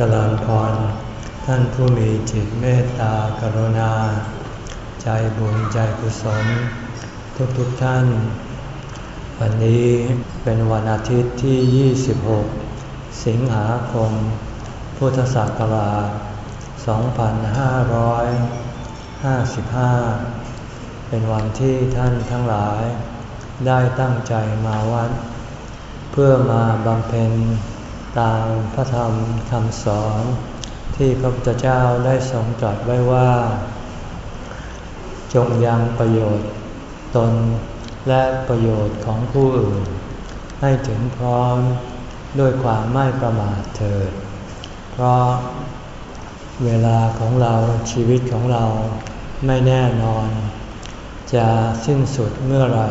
จริญพร ท่านผู้มีจิตเมตตากรุณา ใจบุญใจกุศล ทุกๆทท่าน วันนี้เป็นวันอาทิตย์ที่ 26 สิงหาคม พุทธศักราช 2555 เป็นวันที่ท่านทั้งหลายได้ตั้งใจมาวัด เพื่อมาบำเพ็ญ ตามพระธรรมคำสอน ที่พระพุทธเจ้าได้ทรงตรัสไว้ว่า จงยังประโยชน์ตนและประโยชน์ของผู้อื่น ให้ถึงพร้อมด้วยความไม่ประมาทเถิด เพราะเวลาของเราชีวิตของเราไม่แน่นอน จะสิ้นสุดเมื่อไร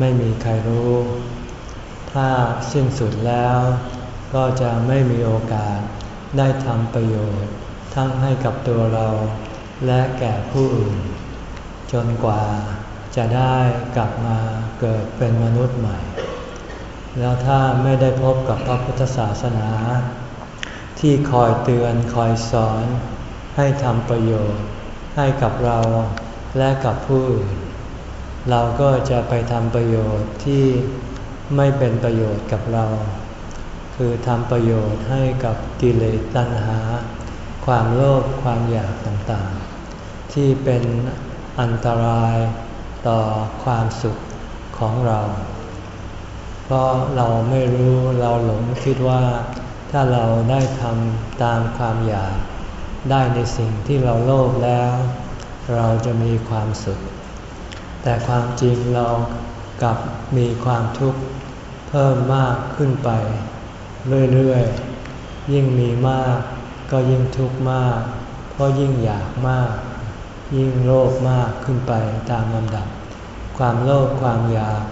ไม่มีใครรู้ ถ้าสิ้นสุดแล้ว ก็จะไม่มีโอกาสได้ทำประโยชน์ ทั้งให้กับตัวเราและแก่ผู้อื่น จนกว่าจะได้กลับมาเกิดเป็นมนุษย์ใหม่ แล้วถ้าไม่ได้พบกับพระพุทธศาสนา ที่คอยเตือนคอยสอน ให้ทำประโยชน์ ให้กับเราและกับผู้อื่น เราก็จะไปทำประโยชน์ที่ไม่เป็นประโยชน์กับเรา คือทำประโยชน์ให้กับกิเลสตัณหา ความโลภความอยากต่างๆ ที่เป็นอันตรายต่อความสุขของเรา เพราะเราไม่รู้เราหลงคิดว่า ถ้าเราได้ทำตามความอยาก ได้ในสิ่งที่เราโลภแล้ว เราจะมีความสุข แต่ความจริงเรากลับมีความทุกข์เพิ่มมากขึ้นไป เรื่อยๆ ยิ่งมีมาก ก็ยิ่งทุกข์มาก เพราะยิ่งอยากมาก ยิ่งโลภมากขึ้นไปตามลำดับ ความโลภความอยาก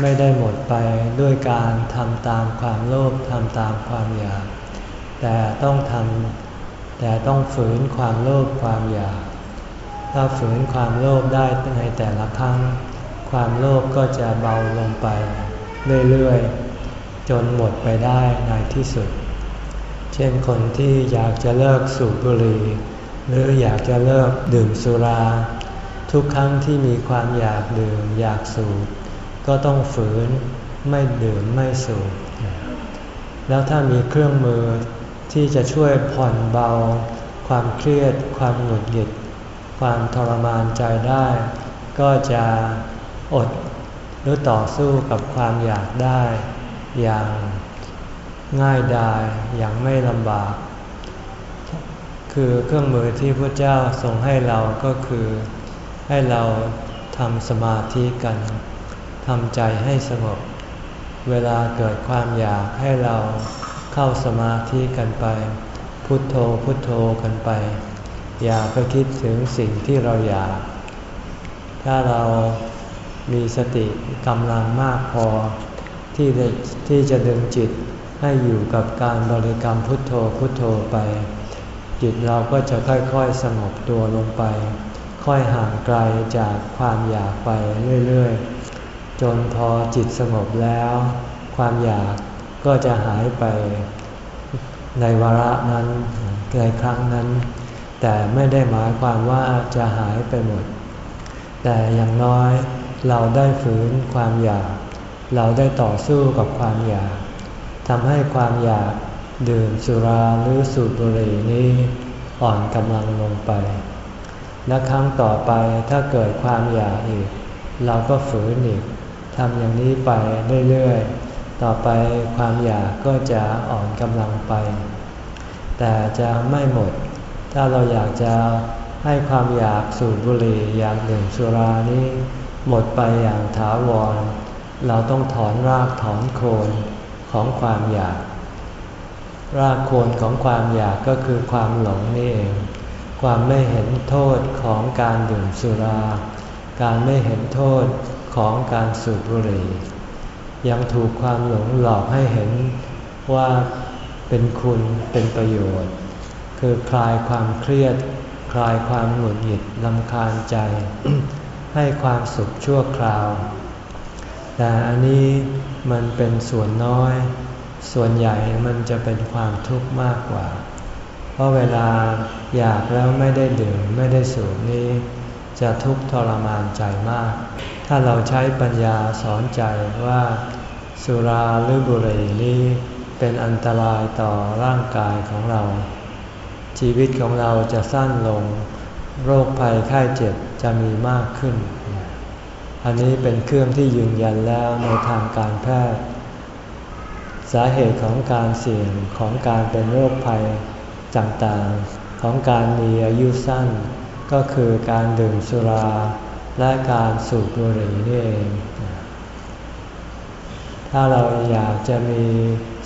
ไม่ได้หมดไปด้วยการทำตามความโลภทำตามความอยาก แต่ต้องทำแต่ต้องฝืนความโลภความอยาก ถ้าฝืนความโลภได้ในแต่ละครั้ง ความโลภก็จะเบาลงไปเรื่อยๆ จนหมดไปได้ในที่สุด เช่นคนที่อยากจะเลิกสูบบุหรี่หรืออยากจะเลิกดื่มสุรา ทุกครั้งที่มีความอยากดื่มอยากสูบก็ต้องฝืนไม่ดื่มไม่สูบ แล้วถ้ามีเครื่องมือที่จะช่วยผ่อนเบา ความเครียด ความหงุดหงิด ความทรมานใจได้ ก็จะอดหรือต่อสู้กับความอยากได้ อย่างง่ายดายอย่างไม่ลำบาก คือเครื่องมือที่พระเจ้าทรงให้เราก็คือให้เราทำสมาธิกันทำใจให้สงบ เวลาเกิดความอยากให้เราเข้าสมาธิกันไป พุทโธพุทโธกันไป อย่าไปคิดถึงสิ่งที่เราอยาก ถ้าเรามีสติกำลังมากพอ ที่จะที่จะดึงจิตให้อยู่กับการบริกรรมพุทโธพุทโธไป จิตเราก็จะค่อยๆสงบตัวลงไป ค่อยห่างไกลจากความอยากไปเรื่อยๆ จนพอจิตสงบแล้ว ความอยากก็จะหายไปในวาระนั้นในครั้งนั้น แต่ไม่ได้หมายความว่าจะหายไปหมด แต่อย่างน้อยเราได้ฝืนความอยาก เราได้ต่อสู้กับความอยากทำให้ความอยากดื่มสุราหรือสูบบุหรี่นี้อ่อนกำลังลงไป และครั้งต่อไปถ้าเกิดความอยากอีก เราก็ฝืนอีกทำอย่างนี้ไปเรื่อยๆ ต่อไปความอยากก็จะอ่อนกำลังไป แต่จะไม่หมด ถ้าเราอยากจะให้ความอยากสูบบุหรี่อยากดื่มสุรานี้ หมดไปอย่างถาวร เราต้องถอนรากถอนโคนของความอยาก รากโคนของความอยากก็คือความหลงนี่เอง ความไม่เห็นโทษของการดื่มสุรา การไม่เห็นโทษของการสูบบุหรี่ ยังถูกความหลงหลอกให้เห็นว่าเป็นคุณเป็นประโยชน์ คือคลายความเครียด คลายความหงุดหงิดลำคาญใจ ให้ความสุขชั่วคราว แต่อันนี้มันเป็นส่วนน้อย ส่วนใหญ่มันจะเป็นความทุกข์มากกว่า เพราะเวลาอยากแล้วไม่ได้ดื่มไม่ได้สูบนี้ จะทุกข์ทรมานใจมาก ถ้าเราใช้ปัญญาสอนใจว่า สุราหรือบุหรี่นี้เป็นอันตรายต่อร่างกายของเรา ชีวิตของเราจะสั้นลง โรคภัยไข้เจ็บจะมีมากขึ้น อันนี้เป็นเครื่องที่ยืนยันแล้วในทางการแพทย์ สาเหตุของการเสี่ยงของการเป็นโรคภัยต่างๆ ของการมีอายุสั้น ก็คือการดื่มสุราและการสูบบุหรี่นี่เอง ถ้าเราอยากจะมี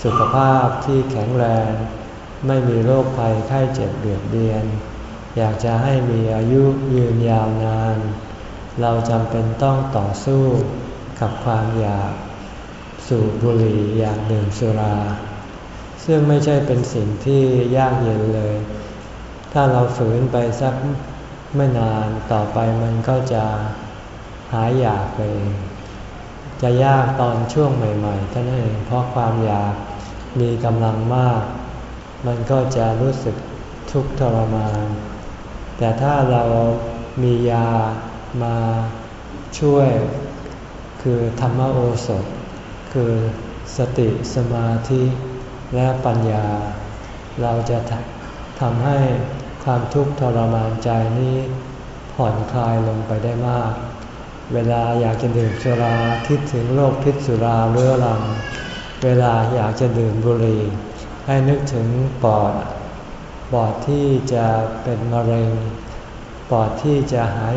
สุขภาพที่แข็งแรง ไม่มีโรคภัยไข้เจ็บเบียดเบียน อยากจะให้มีอายุยืนยาวนาน เราจำเป็นต้องต่อสู้กับความอยากสูบบุหรี่อยากดื่มสุรา ซึ่งไม่ใช่เป็นสิ่งที่ยากเย็นเลย ถ้าเราฝืนไปสักไม่นานต่อไปมันก็จะหายอยากไปเองจะยากตอนช่วงใหม่ๆท่านเองเพราะความอยากมีกำลังมาก มันก็จะรู้สึกทุกข์ทรมาน แต่ถ้าเรามียา มาช่วยคือธรรมโอสถ คือสติสมาธิและปัญญา เราจะทำให้ความทุกข์ทรมานใจนี้ผ่อนคลายลงไปได้มาก เวลาอยากจะดื่มสุราคิดถึงโรคพิษสุราเรื้อรัง เวลาอยากจะดื่มบุหรี่ให้นึกถึงปอด ปอดที่จะเป็นมะเร็ง ปอดที่จะหาย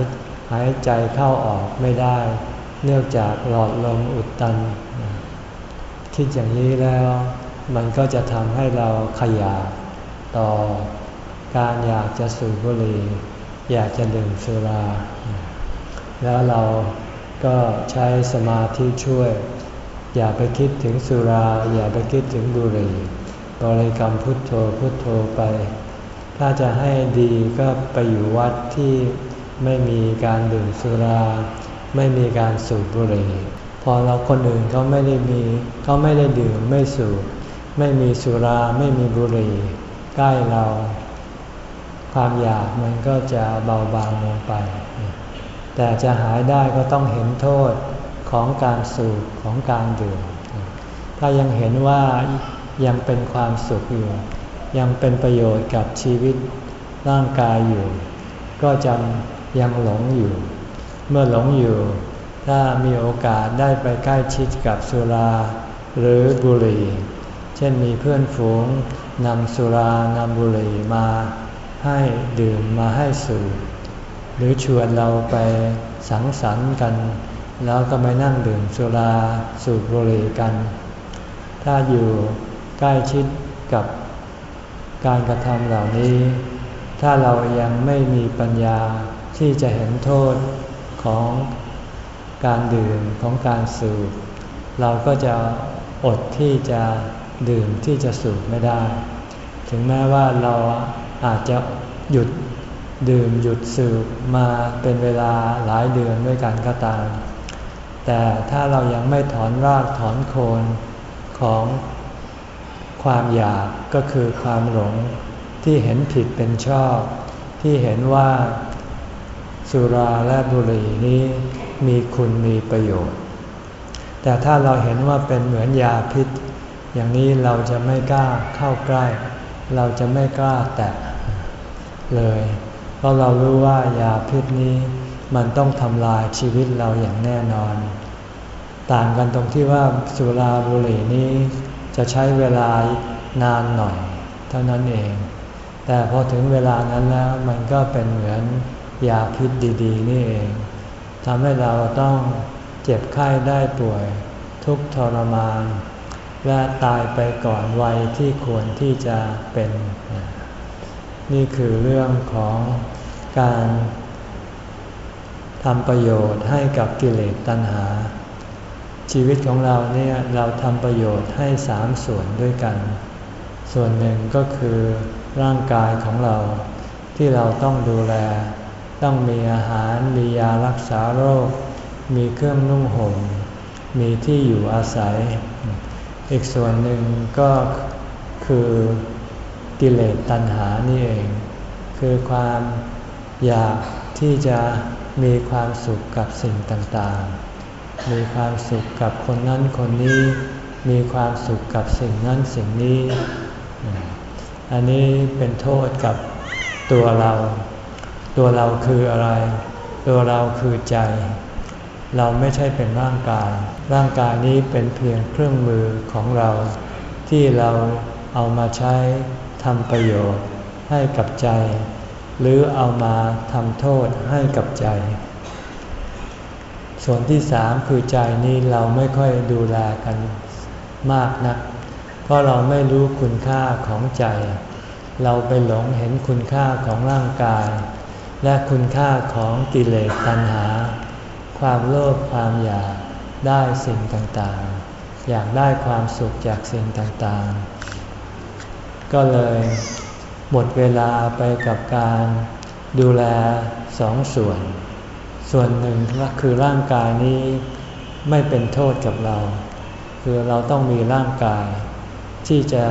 หายใจเข้าออกไม่ได้ เนื่องจากหลอดลมอุดตัน คิดอย่างนี้แล้วมันก็จะทำให้เราขยาดต่อการอยากจะสูบบุหรี่อยากจะดื่มสุรา แล้วเราก็ใช้สมาธิช่วย อย่าไปคิดถึงสุรา อย่าไปคิดถึงบุหรี่บริกรรมพุทโธพุทโธไป ถ้าจะให้ดีก็ไปอยู่วัดที่ ไม่มีการดื่มสุรา ไม่มีการสูบบุหรี่ พอเราคนอื่นเขาไม่ได้มีเขาไม่ได้ดื่มไม่สูบ ไม่มีสุราไม่มีบุหรี่ ใกล้เรา ความอยากมันก็จะเบาบางลงไป แต่จะหายได้ก็ต้องเห็นโทษของการสูบของการดื่ม ถ้ายังเห็นว่ายังเป็นความสุขอยู่ ยังเป็นประโยชน์กับชีวิตร่างกายอยู่ ก็จะ ยังหลงอยู่ เมื่อหลงอยู่ ถ้ามีโอกาสได้ไปใกล้ชิดกับสุราหรือบุหรี่ เช่นมีเพื่อนฝูงนำสุรานำบุหรี่มาให้ดื่มมาให้สูบหรือชวนเราไปสังสรรค์กัน แล้วก็ไปนั่งดื่มสุราสูบบุหรี่กัน ถ้าอยู่ใกล้ชิดกับการกระทำเหล่านี้ ถ้าเรายังไม่มีปัญญา ที่จะเห็นโทษของการดื่มของการสูบเราก็จะอดที่จะดื่มที่จะสูบไม่ได้ ถึงแม้ว่าเราอาจจะหยุดดื่มหยุดสูบมาเป็นเวลาหลายเดือนด้วยกันก็ตาม แต่ถ้าเรายังไม่ถอนรากถอนโคนของความอยากก็คือความหลงที่เห็นผิดเป็นชอบ ที่เห็นว่า สุราและบุหรี่นี้มีคุณมีประโยชน์ แต่ถ้าเราเห็นว่าเป็นเหมือนยาพิษ อย่างนี้เราจะไม่กล้าเข้าใกล้ เราจะไม่กล้าแตะเลย เพราะเรารู้ว่ายาพิษนี้มันต้องทำลายชีวิตเราอย่างแน่นอน ต่างกันตรงที่ว่าสุราบุหรี่นี้จะใช้เวลานานหน่อย เท่านั้นเอง แต่พอถึงเวลานั้นแล้วมันก็เป็นเหมือน ยาพิษดีๆ นี่เองทำให้เราต้องเจ็บไข้ได้ป่วย ทุกทรมาน และตายไปก่อนวัยที่ควรที่จะเป็น นี่คือเรื่องของการทำประโยชน์ให้กับกิเลสตัณหา ชีวิตของเราเนี่ยเราทำประโยชน์ให้สามส่วนด้วยกัน ส่วนหนึ่งก็คือร่างกายของเราที่เราต้องดูแล ต้องมีอาหารมียารักษาโรค มีเครื่องนุ่งห่ม มีที่อยู่อาศัย อีกส่วนหนึ่งก็คือกิเลสตัณหานี่เอง คือความอยากที่จะมีความสุขกับสิ่งต่างๆ มีความสุขกับคนนั้นคนนี้ มีความสุขกับสิ่งนั้นสิ่งนี้ อันนี้เป็นโทษกับตัวเรา ตัวเราคืออะไร ตัวเราคือใจ เราไม่ใช่เป็นร่างกาย ร่างกายนี้เป็นเพียงเครื่องมือของเรา ที่เราเอามาใช้ทำประโยชน์ให้กับใจ หรือเอามาทำโทษให้กับใจ ส่วนที่สามคือใจนี้เราไม่ค่อยดูแลกันมากนะัก เพราะเราไม่รู้คุณค่าของใจ เราไปหลงเห็นคุณค่าของร่างกาย และคุณค่าของกิเลสตัณหา ความโลภความอยากได้สิ่งต่างๆ อยากได้ความสุขจากสิ่งต่างๆ ก็เลยหมดเวลาไปกับการดูแลสองส่วน ส่วนหนึ่งก็คือร่างกายนี้ไม่เป็นโทษกับเรา คือเราต้องมีร่างกาย ที่จะ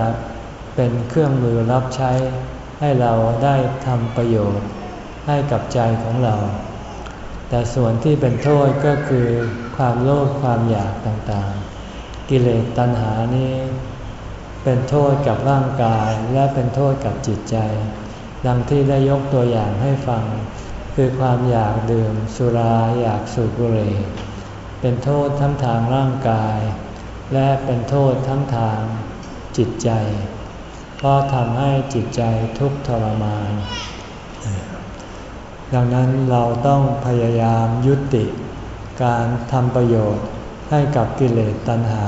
เป็นเครื่องมือรับใช้ให้เราได้ทำประโยชน์ ให้กับใจของเรา แต่ส่วนที่เป็นโทษก็คือความโลภความอยากต่างๆ กิเลสตัณหานี้ เป็นโทษกับร่างกายและเป็นโทษกับจิตใจ ดังที่ได้ยกตัวอย่างให้ฟัง คือความอยากดื่มสุราอยากสูบบุหรี่เป็นโทษทั้งทางร่างกาย และเป็นโทษทั้งทางจิตใจ เพราะทำให้จิตใจทุกข์ทรมาน ดังนั้นเราต้องพยายามยุติ การทำประโยชน์ให้กับกิเลสตัณหา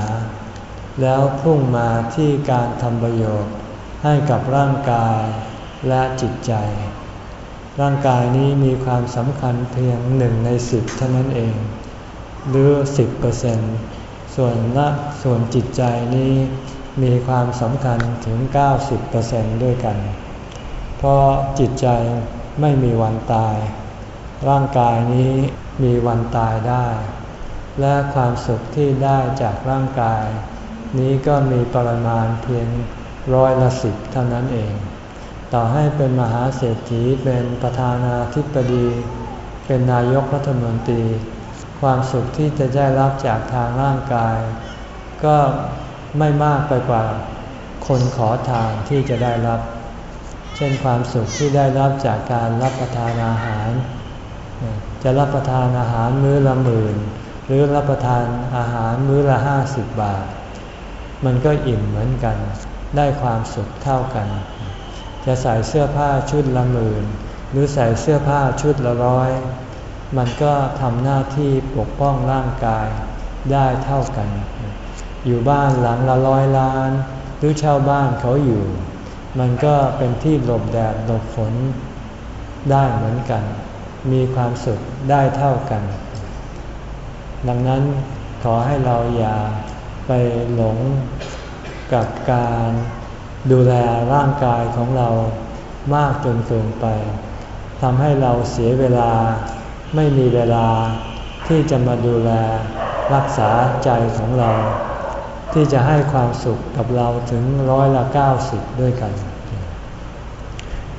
แล้วพุ่งมาที่การทำประโยชน์ให้กับร่างกายและจิตใจ ร่างกายนี้มีความสำคัญเพียงหนึ่งในสิบเท่านั้นเอง หรือสิบเปอร์เซ็นต์ส่วนละส่วนจิตใจนี้มีความสำคัญถึง 90%ด้วยกัน เพราะจิตใจ ไม่มีวันตาย ร่างกายนี้มีวันตายได้ และความสุขที่ได้จากร่างกาย นี้ก็มีปริมาณเพียงร้อยละสิบเท่านั้นเอง ต่อให้เป็นมหาเศรษฐีเป็นประธานาธิบดี เป็นนายกรัฐมนตรี ความสุขที่จะได้รับจากทางร่างกาย ก็ไม่มากไปกว่าคนขอทานที่จะได้รับ ช่นความสุขที่ได้รับจากการรับประทานอาหาร จะรับประทานอาหารมื้อละหมื่น หรือรับประทานอาหารมื้อละห้าสิบบาท มันก็อิ่มเหมือนกัน ได้ความสุขเท่ากัน จะใส่เสื้อผ้าชุดละหมื่น หรือใส่เสื้อผ้าชุดละร้อย มันก็ทำหน้าที่ปกป้องร่างกายได้เท่ากัน อยู่บ้านหลังละร้อยล้าน หรือเช่าบ้านเขาอยู่ มันก็เป็นที่หลบแดดหลบฝนได้เหมือนกัน มีความสุขได้เท่ากัน ดังนั้นขอให้เราอย่าไปหลงกับการดูแลร่างกายของเรามากจนเกินไปทำให้เราเสียเวลาไม่มีเวลาที่จะมาดูแลรักษาใจของเรา ที่จะให้ความสุขกับเราถึงร้อยละเก้าสิบด้วยกัน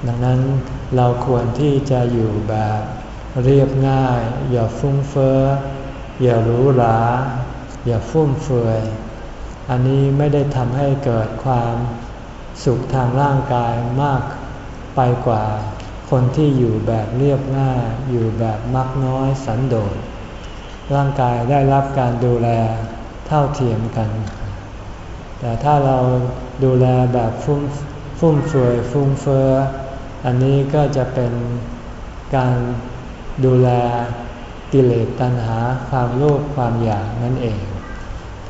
ดังนั้นเราควรที่จะอยู่แบบเรียบง่าย อย่าฟุ้งเฟ้อ อย่าหรูหรา อย่าฟุ่มเฟือย อันนี้ไม่ได้ทำให้เกิดความสุขทางร่างกายมากไปกว่าคนที่อยู่แบบเรียบง่าย อยู่แบบมักน้อยสันโดษ ร่างกายได้รับการดูแลเท่าเทียมกัน แต่ถ้าเราดูแลแบบฟุ่มฟุ่มเฟือยฟุ่มเฟืออันนี้ก็จะเป็นการดูแลกิเลสตัณหาความโลภความอยากนั่นเอง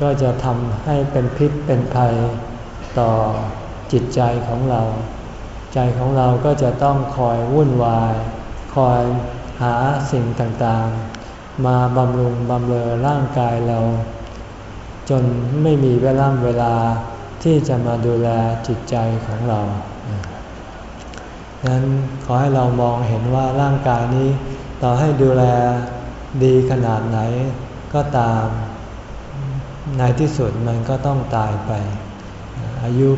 ก็จะทำให้เป็นพิษเป็นภัยต่อจิตใจของเรา ใจของเราก็จะต้องคอยวุ่นวาย คอยหาสิ่งต่างๆ มาบำรุงบำเรอร่างกายเรา จนไม่มีเวลาเวลาที่จะมาดูแลจิตใจของเราดังนั้นขอให้เรามองเห็นว่าร่างกายนี้ ต่อให้ดูแลดีขนาดไหนก็ตาม ในที่สุดมันก็ต้องตายไป อายุ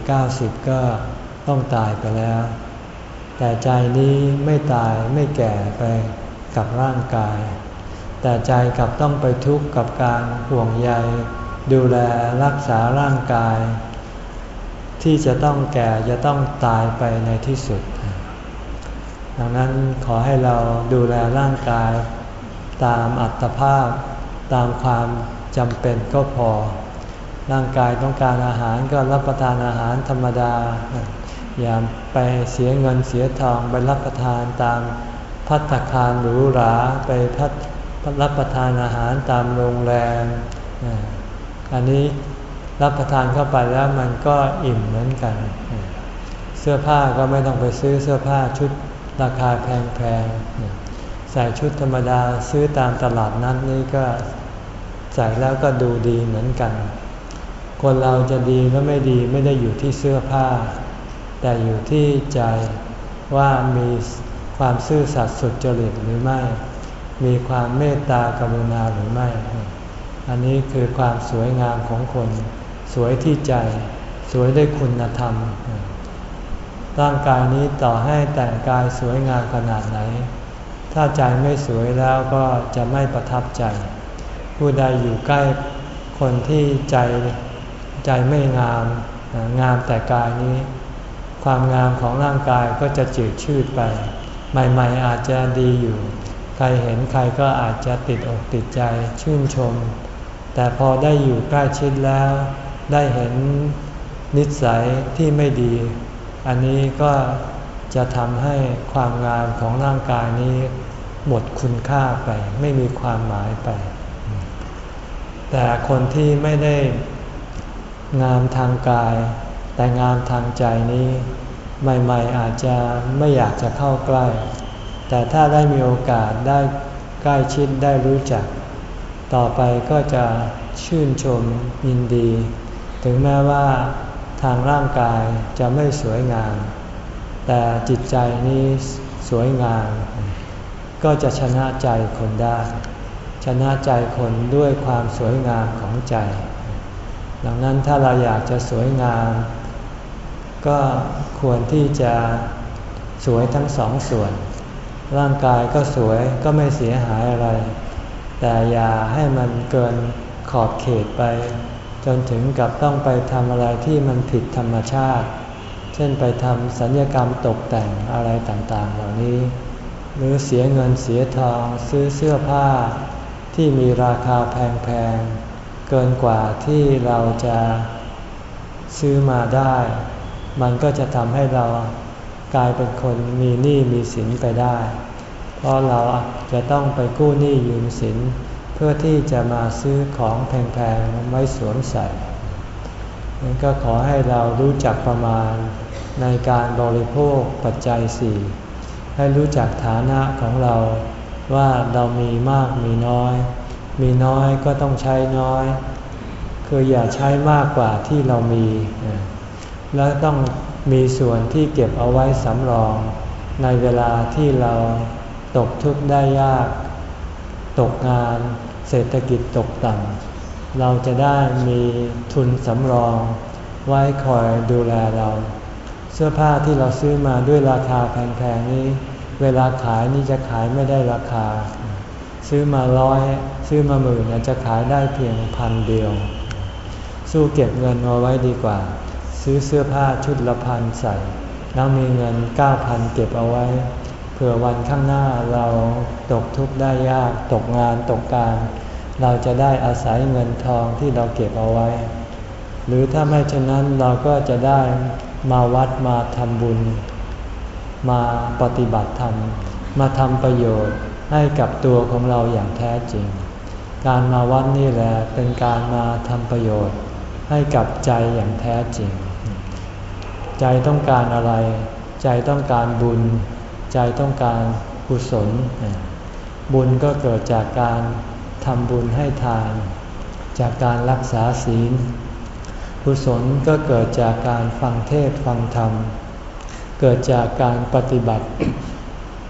80-90 ก็ต้องตายไปแล้ว แต่ใจนี้ไม่ตายไม่แก่ไปกับร่างกาย แต่ใจกลับต้องไปทุกข์กับการห่วงใย ดูแลรักษาร่างกาย ที่จะต้องแก่จะต้องตายไปในที่สุด ดังนั้นขอให้เราดูแลร่างกาย ตามอัตภาพ ตามความจำเป็นก็พอ ร่างกายต้องการอาหารก็รับประทานอาหารธรรมดา อย่าไปเสียเงินเสียทองไปรับประทานตามพัตคารหรูหราไปพัด รับประทานอาหารตามโรงแรม อันนี้รับประทานเข้าไปแล้วมันก็อิ่มเหมือนกัน เสื้อผ้าก็ไม่ต้องไปซื้อเสื้อผ้าชุดราคาแพงๆ ใส่ชุดธรรมดาซื้อตามตลาดนัดนี้ก็ใส่แล้วก็ดูดีเหมือนกัน คนเราจะดีและไม่ดีไม่ได้อยู่ที่เสื้อผ้า แต่อยู่ที่ใจว่ามีความซื่อสัตย์สุจริตหรือไม่ มีความเมตตากรุณาหรือไม่ อันนี้คือความสวยงามของคน สวยที่ใจ สวยด้วยคุณธรรม ร่างกายนี้ต่อให้แต่งกายสวยงามขนาดไหน ถ้าใจไม่สวยแล้วก็จะไม่ประทับใจ ผู้ใดอยู่ใกล้คนที่ใจใจไม่งาม งามแต่กายนี้ ความงามของร่างกายก็จะจืดชืดไป ใหม่ ๆ อาจจะดีอยู่ ใครเห็นใครก็อาจจะติดอกติดใจชื่นชม แต่พอได้อยู่ใกล้ชิดแล้ว ได้เห็นนิสัยที่ไม่ดี อันนี้ก็จะทำให้ความงามของร่างกายนี้ หมดคุณค่าไป ไม่มีความหมายไป แต่คนที่ไม่ได้งามทางกาย แต่งามทางใจนี้ ใหม่ ๆ อาจจะไม่อยากจะเข้าใกล้ แต่ถ้าได้มีโอกาสได้ใกล้ชิดได้รู้จัก ต่อไปก็จะชื่นชมยินดี ถึงแม้ว่าทางร่างกายจะไม่สวยงาม แต่จิตใจนี้สวยงาม ก็จะชนะใจคนได้ ชนะใจคนด้วยความสวยงามของใจ ดังนั้นถ้าเราอยากจะสวยงาม ก็ควรที่จะสวยทั้งสองส่วน ร่างกายก็สวยก็ไม่เสียหายอะไร แต่อย่าให้มันเกินขอบเขตไป จนถึงกับต้องไปทำอะไรที่มันผิดธรรมชาติ เช่นไปทำสัญญกรรมตกแต่งอะไรต่างๆ เหล่านี้ หรือเสียเงินเสียทองซื้อเสื้อผ้า ที่มีราคาแพงๆ เกินกว่าที่เราจะซื้อมาได้ มันก็จะทำให้เรา กลายเป็นคนมีหนี้มีสินไปได้ เพราะเราจะต้องไปกู้หนี้ยืมสิน เพื่อที่จะมาซื้อของแพงๆไว้สวมใส่นั้นก็ขอให้เรารู้จักประมาณในการบริโภคปัจจัยสี่ให้รู้จักฐานะของเราว่าเรามีมากมีน้อย มีน้อยก็ต้องใช้น้อย คืออย่าใช้มากกว่าที่เรามี แล้วต้อง มีส่วนที่เก็บเอาไว้สำรอง ในเวลาที่เราตกทุกข์ได้ยาก ตกงานเศรษฐกิจตกต่ำเราจะได้มีทุนสำรอง ไว้คอยดูแลเรา เสื้อผ้าที่เราซื้อมาด้วยราคาแพงๆนี้ เวลาขายนี่จะขายไม่ได้ราคา ซื้อมาร้อยซื้อมาหมื่นจะขายได้เพียงพันเดียว สู้เก็บเงินเอาไว้ดีกว่า ซื้อเสื้อผ้าชุดละพันใส่ แล้วมีเงินเก้าพันเก็บเอาไว้เผื่อวันข้างหน้าเราตกทุกข์ได้ยากตกงานตกการ เราจะได้อาศัยเงินทองที่เราเก็บเอาไว้ หรือถ้าไม่เช่นนั้นเราก็จะได้มาวัดมาทำบุญ มาปฏิบัติธรรม มาทำประโยชน์ให้กับตัวของเราอย่างแท้จริง การมาวัดนี่แหละเป็นการมาทำประโยชน์ให้กับใจอย่างแท้จริง ใจต้องการอะไร ใจต้องการบุญ ใจต้องการกุศล บุญก็เกิดจากการทำบุญให้ทาน จากการรักษาศีล กุศลก็เกิดจากการฟังเทศฟังธรรม เกิดจากการปฏิบัติ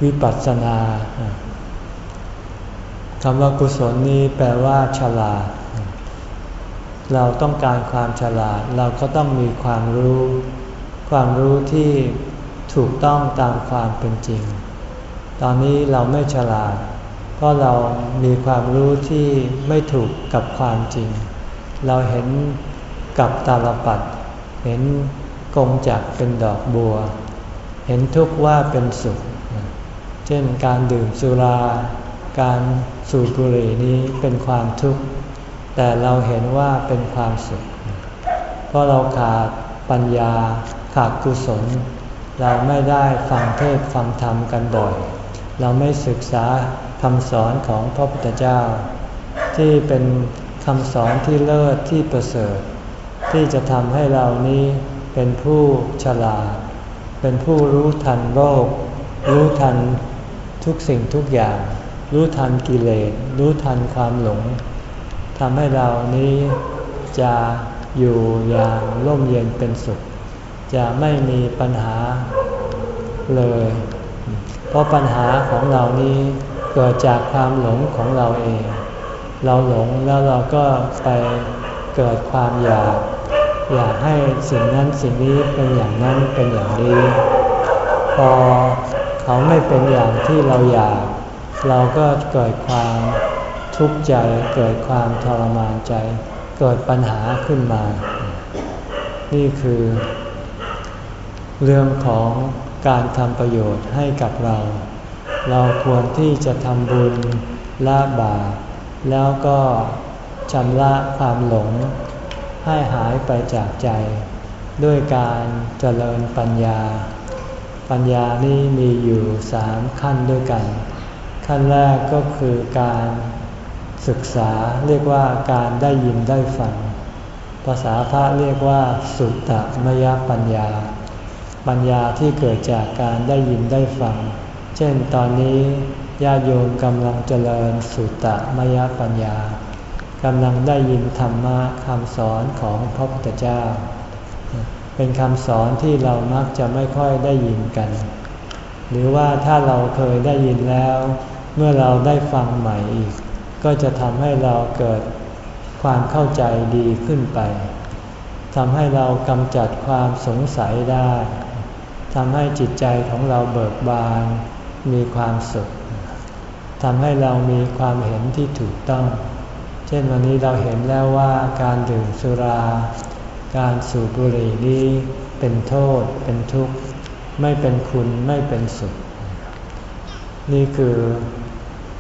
วิปัสสนาคำว่ากุศลนี้แปลว่า ฉลาด เราต้องการความฉลาด เราก็ต้องมีความรู้ ความรู้ที่ถูกต้องตามความเป็นจริง ตอนนี้เราไม่ฉลาด เพราะเรามีความรู้ที่ไม่ถูกกับความจริง เราเห็นกับตาลปัด เห็นกงจักเป็นดอกบัว เห็นทุกข์ว่าเป็นสุข เช่นการดื่มสุรา การสูบบุหรี่นี้เป็นความทุกข์ แต่เราเห็นว่าเป็นความสุข เพราะเราขาดปัญญา ขาดกุศล เราไม่ได้ฟังเทศฟังธรรมกันบ่อย เราไม่ศึกษาคำสอนของพระพุทธเจ้า ที่เป็นคำสอนที่เลิศที่ประเสริฐ ที่จะทำให้เรานี้เป็นผู้ฉลาด เป็นผู้รู้ทันโลกรู้ทันทุกสิ่งทุกอย่าง รู้ทันกิเลส รู้ทันความหลงทำให้เรานี้จะอยู่อย่างร่มเย็นเป็นสุข จะไม่มีปัญหาเลย เพราะปัญหาของเรานี้เกิดจากความหลงของเราเอง เราหลงแล้วเราก็ไปเกิดความอยาก อยากให้สิ่งนั้นสิ่งนี้เป็นอย่างนั้นเป็นอย่างนี้ พอเขาไม่เป็นอย่างที่เราอยาก เราก็เกิดความทุกข์ใจเกิดความทรมานใจ เกิดปัญหาขึ้นมา นี่คือ เรื่องของการทำประโยชน์ให้กับเรา เราควรที่จะทำบุญละบาปแล้วก็ชำระความหลง ให้หายไปจากใจ ด้วยการเจริญปัญญา ปัญญานี้มีอยู่สามขั้นด้วยกัน ขั้นแรกก็คือการศึกษาเรียกว่าการได้ยินได้ฟัง ภาษาพระเรียกว่าสุตตมยปัญญา ปัญญาที่เกิดจากการได้ยินได้ฟัง เช่นตอนนี้ญาโยมกำลังเจริญสุตตมยปัญญากำลังได้ยินธรรมะคำสอนของพระพุทธเจ้า เป็นคำสอนที่เรามักจะไม่ค่อยได้ยินกัน หรือว่าถ้าเราเคยได้ยินแล้ว เมื่อเราได้ฟังใหม่อีก ก็จะทำให้เราเกิดความเข้าใจดีขึ้นไปทำให้เรากำจัดความสงสัยได้ ทำให้จิตใจของเราเบิกบาน มีความสุขทำให้เรามีความเห็นที่ถูกต้อง เช่นวันนี้เราเห็นแล้วว่าการดื่มสุรา การสูบบุหรี่นี้เป็นโทษ เป็นทุกข์ ไม่เป็นคุณไม่เป็นสุข นี่คือ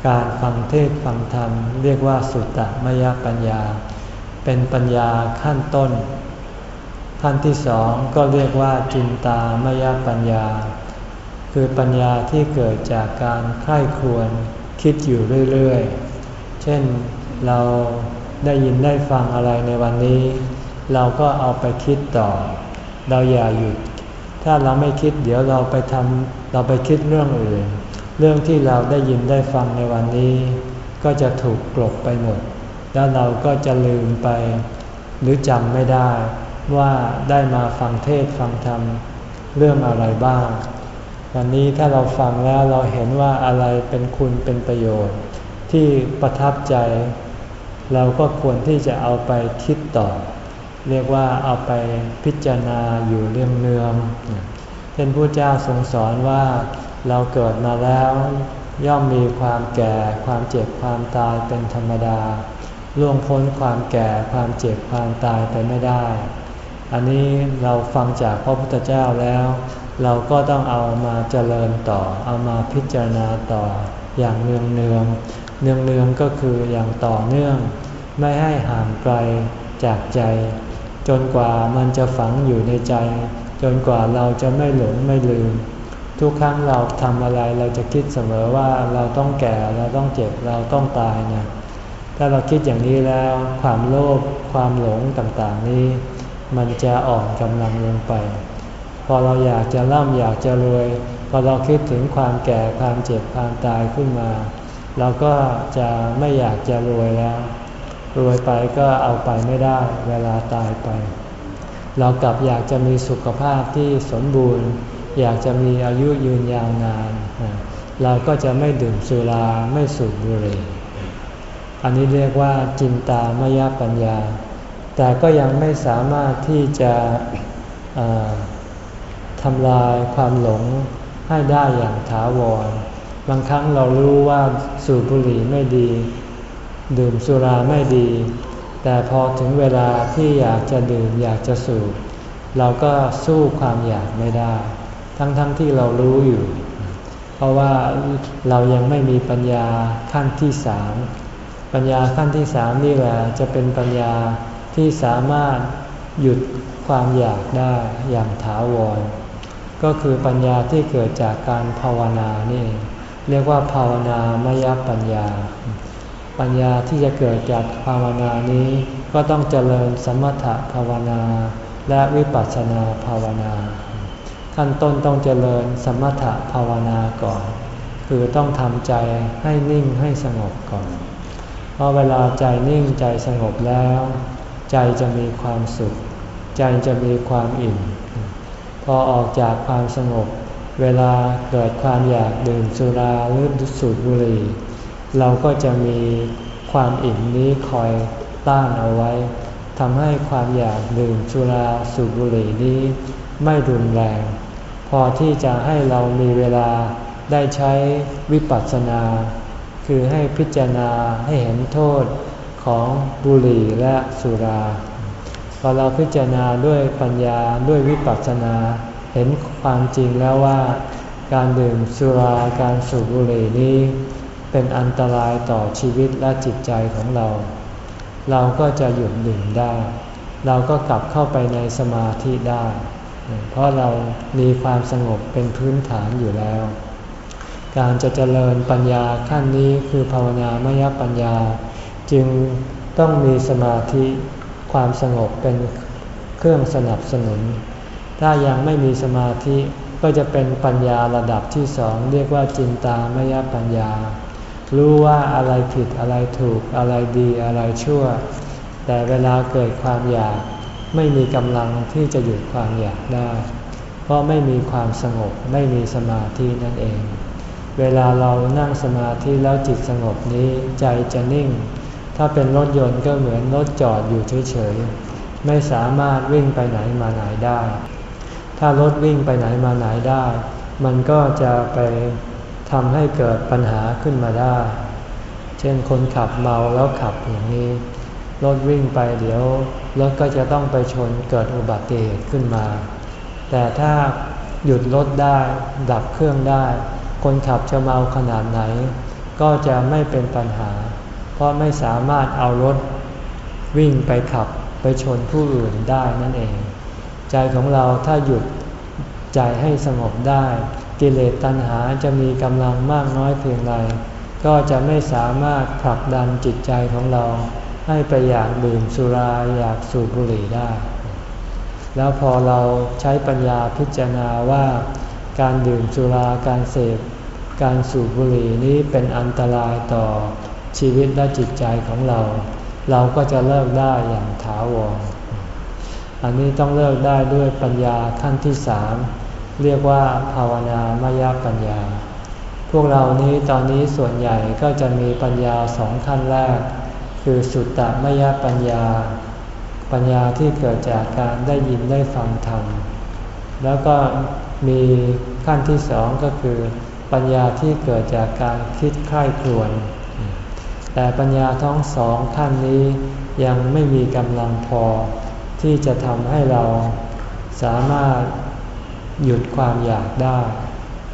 การฟังเทศฟังธรรม เรียกว่าสุตตมยปัญญา เป็นปัญญาขั้นต้น ขั้นที่สองก็เรียกว่าจินตามยปัญญา คือปัญญาที่เกิดจากการใคร่ครวญคิดอยู่เรื่อยๆ เช่นเราได้ยินได้ฟังอะไรในวันนี้ เราก็เอาไปคิดต่อ เราอย่าหยุด ถ้าเราไม่คิดเดี๋ยวเราไปทำเราไปคิดเรื่องอื่น เรื่องที่เราได้ยินได้ฟังในวันนี้ ก็จะถูกกลบไปหมด แล้วเราก็จะลืมไป หรือจำไม่ได้ ว่าได้มาฟังเทศฟังธรรมเรื่องอะไรบ้าง วันนี้ถ้าเราฟังแล้วเราเห็นว่าอะไรเป็นคุณเป็นประโยชน์ ที่ประทับใจ เราก็ควรที่จะเอาไปคิดต่อ เรียกว่าเอาไปพิจารณาอยู่เรื่องเนืองเช่นพระเจ้าทรงสอนว่าเราเกิดมาแล้วย่อมมีความแก่ความเจ็บความตายเป็นธรรมดาล่วงพ้นความแก่ความเจ็บความตายไปไม่ได้ อันนี้เราฟังจากพระพุทธเจ้าแล้ว เราก็ต้องเอามาเจริญต่อ เอามาพิจารณาต่ออย่างเนืองเนืองเนืองเนืองก็คืออย่างต่อเนื่อง ไม่ให้ห่างไกลจากใจ จนกว่ามันจะฝังอยู่ในใจ จนกว่าเราจะไม่หลงไม่ลืม ทุกครั้งเราทำอะไรเราจะคิดเสมอว่าเราต้องแก่เราต้องเจ็บเราต้องตายนะถ้าเราคิดอย่างนี้แล้วความโลภความหลงต่างๆนี้ มันจะอ่อนกำลังลงไป พอเราอยากจะร่ำอยากจะรวย พอเราคิดถึงความแก่ความเจ็บความตายขึ้นมา เราก็จะไม่อยากจะรวยแล้ว รวยไปก็เอาไปไม่ได้เวลาตายไป เรากลับอยากจะมีสุขภาพที่สมบูรณ์ อยากจะมีอายุยืนยาวนาน เราก็จะไม่ดื่มสุราไม่สูบบุหรี่อันนี้เรียกว่าจินตามยปัญญา แต่ก็ยังไม่สามารถที่จะทำลายความหลงให้ได้อย่างถาวร บางครั้งเรารู้ว่าสูบบุหรี่ไม่ดี ดื่มสุราไม่ดี แต่พอถึงเวลาที่อยากจะดื่มอยากจะสูบ เราก็สู้ความอยากไม่ได้ ทั้งๆทที่เรารู้อยู่ เพราะว่าเรายังไม่มีปัญญาขั้นที่สามปัญญาขั้นที่สามนี่แหละจะเป็นปัญญา ที่สามารถหยุดความอยากได้อย่างถาวร ก็คือปัญญาที่เกิดจากการภาวนานี่เรียกว่าภาวนามยปัญญา ปัญญาที่จะเกิดจากภาวนานี้ก็ต้องเจริญสมถะภาวนา และวิปัสสนาภาวนา ขั้นต้นต้องเจริญสมถะภาวนาก่อน คือต้องทำใจให้นิ่งให้สงบก่อนพอเวลาใจนิ่งใจสงบแล้ว ใจจะมีความสุข ใจจะมีความอิ่ม พอออกจากความสงบ เวลาเกิดความอยากดื่มสุราหรือสูบบุหรี่เราก็จะมีความอิ่มนี้คอยต้านเอาไว้ทำให้ความอยากดื่มสุราสูบบุหรี่นี้ไม่รุนแรง พอที่จะให้เรามีเวลาได้ใช้วิปัสสนา คือให้พิจารณาให้เห็นโทษ ของบุหรี่และสุรา พอเราพิจารณาด้วยปัญญาด้วยวิปัสสนาเห็นความจริงแล้วว่า การดื่มสุราการสูบบุหรี่นี้ เป็นอันตรายต่อชีวิตและจิตใจของเรา เราก็จะหยุดดื่มได้ เราก็กลับเข้าไปในสมาธิได้ เพราะเรามีความสงบเป็นพื้นฐานอยู่แล้ว การจะเจริญปัญญาขั้นนี้คือภาวนามยปัญญา จึงต้องมีสมาธิความสงบเป็นเครื่องสนับสนุน ถ้ายังไม่มีสมาธิก็จะเป็นปัญญาระดับที่สองเรียกว่าจินตามยปัญญา รู้ว่าอะไรผิดอะไรถูกอะไรดีอะไรชั่ว แต่เวลาเกิดความอยากไม่มีกำลังที่จะหยุดความอยากได้ เพราะไม่มีความสงบไม่มีสมาธินั่นเอง เวลาเรานั่งสมาธิแล้วจิตสงบนี้ใจจะนิ่ง ถ้าเป็นรถยนต์ก็เหมือนรถจอดอยู่เฉยๆ ไม่สามารถวิ่งไปไหนมาไหนได้ ถ้ารถวิ่งไปไหนมาไหนได้ มันก็จะไปทำให้เกิดปัญหาขึ้นมาได้ เช่นคนขับเมาแล้วขับอย่างนี้ รถวิ่งไปเดี๋ยวรถก็จะต้องไปชนเกิดอุบัติเหตุขึ้นมา แต่ถ้าหยุดรถได้ดับเครื่องได้ คนขับจะเมาขนาดไหน ก็จะไม่เป็นปัญหา เพราะไม่สามารถเอารถวิ่งไปขับไปชนผู้อื่นได้นั่นเอง ใจของเราถ้าหยุดใจให้สงบได้ กิเลสตัณหาจะมีกำลังมากน้อยเพียงไรก็จะไม่สามารถผลักดันจิตใจของเรา ให้ไปอยากดื่มสุราอยากสูบบุหรี่ได้ แล้วพอเราใช้ปัญญาพิจารณาว่า การดื่มสุราการเสพ การสูบบุหรี่นี้เป็นอันตรายต่อ ชีวิตและจิตใจของเรา เราก็จะเลิกได้อย่างถาวร อันนี้ต้องเลิกได้ด้วยปัญญาขั้นที่สามเรียกว่าภาวนามยปัญญา พวกเรานี้ตอนนี้ส่วนใหญ่ก็จะมีปัญญาสองขั้นแรก คือสุตตมยปัญญา ปัญญาที่เกิดจากการได้ยินได้ฟังธรรมแล้วก็มีขั้นที่สองก็คือ ปัญญาที่เกิดจากการคิดใคร่ครวญ แต่ปัญญาทั้งสองขั้นนี้ยังไม่มีกำลังพอ ที่จะทำให้เราสามารถหยุดความอยากได้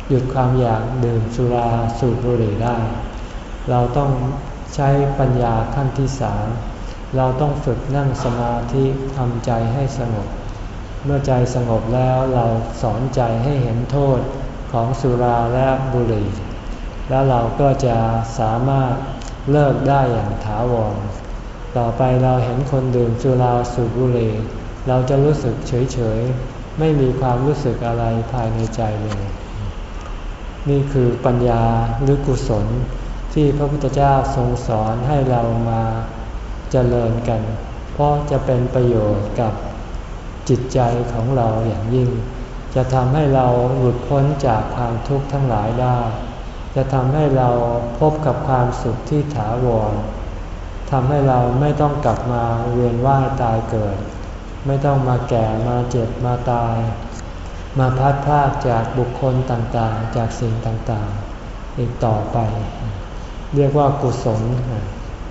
หยุดความอยากดื่มสุราสูบบุหรี่ได้ เราต้องใช้ปัญญาขั้นที่สามเราต้องฝึกนั่งสมาธิทำใจให้สงบ เมื่อใจสงบแล้วเราสอนใจให้เห็นโทษของสุราและบุหรี่ แล้วเราก็จะสามารถ เลิกได้อย่างถาวร ต่อไปเราเห็นคนดื่มสุราสูบบุหรี่เราจะรู้สึกเฉยๆไม่มีความรู้สึกอะไรภายในใจเลย นี่คือปัญญาหรือกุศลที่พระพุทธเจ้าทรงสอนให้เรามาเจริญกัน เพราะจะเป็นประโยชน์กับจิตใจของเราอย่างยิ่ง จะทำให้เราหลุดพ้นจากความทุกข์ทั้งหลายได้ จะทำให้เราพบกับความสุขที่ถาวรทำให้เราไม่ต้องกลับมาเวียนว่ายตายเกิด ไม่ต้องมาแก่มาเจ็บมาตาย มาพัดพากจากบุคคลต่างๆ จากสิ่งต่างๆ อีกต่อไป เรียกว่ากุศล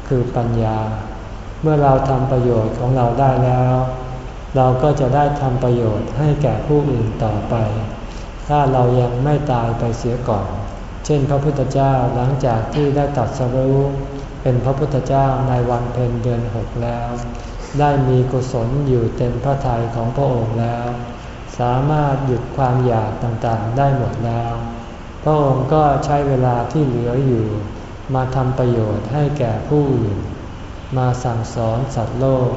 คือปัญญา เมื่อเราทำประโยชน์ของเราได้แล้ว เราก็จะได้ทำประโยชน์ให้แก่ผู้อื่นต่อไป ถ้าเรายังไม่ตายไปเสียก่อน เช่นพระพุทธเจ้าหลังจากที่ได้ตัดสรู้เป็นพระพุทธเจ้าในวันเพ็ญเดือนหกแล้ว ได้มีกุศลอยู่เต็มพระทัยของพระองค์แล้ว สามารถหยุดความอยากต่างๆได้หมดแล้ว พระองค์ก็ใช้เวลาที่เหลืออยู่ มาทำประโยชน์ให้แก่ผู้อื่นมาสั่งสอนสัตว์โลก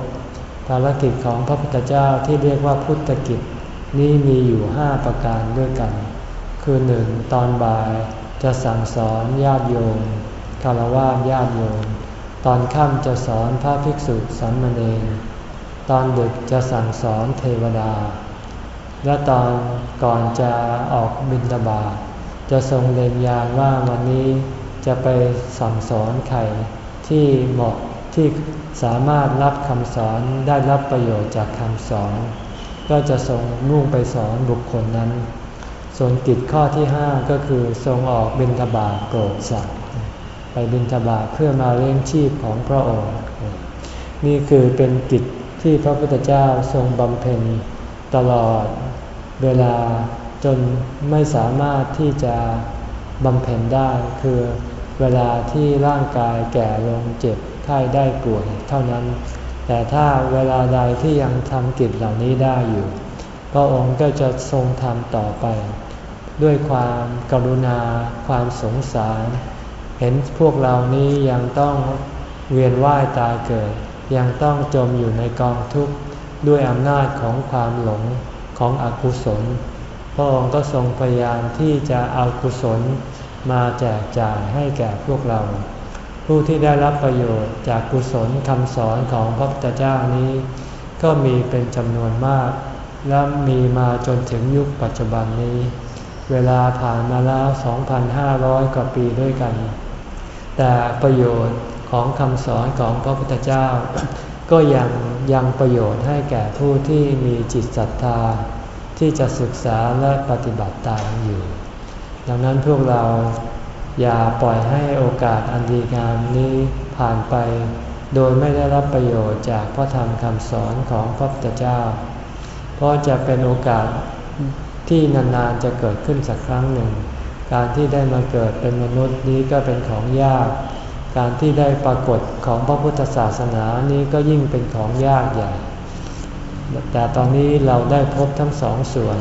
ภารกิจของพระพุทธเจ้าที่เรียกว่าพุทธกิจนี้มีอยู่ห้าประการด้วยกัน คือหนึ่งตอนบ่าย จะสั่งสอนญาติโยมคารวะญาติโยม ตอนค่ำจะสอนพระภิกษุสามเณรตอนดึกจะสั่งสอนเทวดา และตอนก่อนจะออกบิณฑบาตจะทรงเล็งยานว่าวันนี้จะไปสั่งสอนใครที่เหมาะที่สามารถรับคำสอนได้รับประโยชน์จากคำสอน ก็จะทรงมุ่งไปสอนบุคคลนั้น ส่วนกิจข้อที่ห้าก็คือทรงออกบิณฑบาตโปรดสัตว์ไปบิณฑบาตเพื่อมาเลี้ยงชีพของพระองค์ นี่คือเป็นกิจที่พระพุทธเจ้าทรงบำเพ็ญตลอดเวลาจนไม่สามารถที่จะบำเพ็ญได้คือเวลาที่ร่างกายแก่ลงเจ็บไข้ได้ป่วยเท่านั้น แต่ถ้าเวลาใดที่ยังทำกิจเหล่านี้ได้อยู่ พระองค์ก็จะทรงทำต่อไป ด้วยความกรุณา ความสงสาร เห็นพวกเรานี้ยังต้องเวียนว่ายตายเกิด ยังต้องจมอยู่ในกองทุกข์ด้วยอำนาจของความหลงของอกุศล พระองค์ก็ทรงพยายามที่จะเอากุศลมาแจกจ่ายให้แก่พวกเรา ผู้ที่ได้รับประโยชน์จากกุศลคำสอนของพระพุทธเจ้านี้ ก็มีเป็นจำนวนมาก และมีมาจนถึงยุคปัจจุบันนี้ เวลาผ่านมาแล้ว 2,500 กว่าปีด้วยกัน แต่ประโยชน์ของคำสอนของพระพุทธเจ้า ก็ยังยังประโยชน์ให้แก่ผู้ที่มีจิตศรัทธา ที่จะศึกษาและปฏิบัติตามอยู่ ดังนั้นพวกเราอย่าปล่อยให้โอกาสอันดีงามนี้ผ่านไป โดยไม่ได้รับประโยชน์จากพระธรรมคำสอนของพระพุทธเจ้า เพราะจะเป็นโอกาส ที่นานๆจะเกิดขึ้นสักครั้งหนึ่ง การที่ได้มาเกิดเป็นมนุษย์นี้ก็เป็นของยาก การที่ได้ปรากฏของพระพุทธศาสนานี้ก็ยิ่งเป็นของยากใหญ่ แต่ตอนนี้เราได้พบทั้งสองส่วน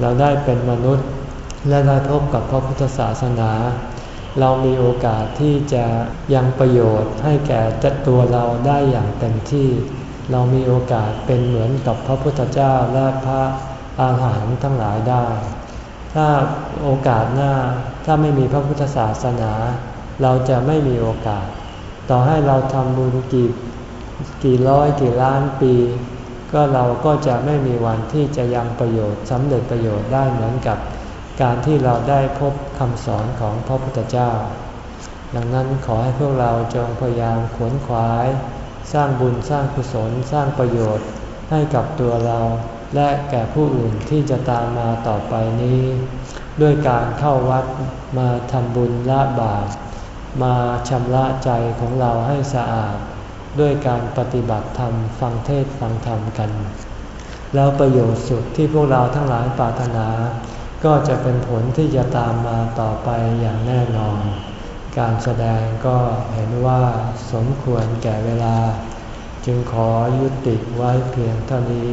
เราได้เป็นมนุษย์ และได้พบกับพระพุทธศาสนา เรามีโอกาสที่จะยังประโยชน์ให้แก่ตัวเราได้อย่างเต็มที่ เรามีโอกาสเป็นเหมือนกับพระพุทธเจ้าและพระ อาหารทั้งหลายได้ ถ้าโอกาสหน้าถ้าไม่มีพระพุทธศาสนา เราจะไม่มีโอกาส ต่อให้เราทำบุญกี่กี่ร้อยกี่ล้านปี ก็เราก็จะไม่มีวันที่จะยังประโยชน์สำเร็จประโยชน์ได้เหมือนกับการที่เราได้พบคำสอนของพระพุทธเจ้า ดังนั้นขอให้พวกเราจงพยายามขวนขวาย สร้างบุญสร้างกุศลสร้างประโยชน์ให้กับตัวเรา และแก่ผู้อื่นที่จะตามมาต่อไปนี้ ด้วยการเข้าวัดมาทำบุญละบาปมาชำระใจของเราให้สะอาด ด้วยการปฏิบัติธรรมฟังเทศฟังธรรมกัน แล้วประโยชน์สุดที่พวกเราทั้งหลายปรารถนา ก็จะเป็นผลที่จะตามมาต่อไปอย่างแน่นอน การแสดงก็เห็นว่าสมควรแก่เวลา จึงขอยุติไว้เพียงเท่านี้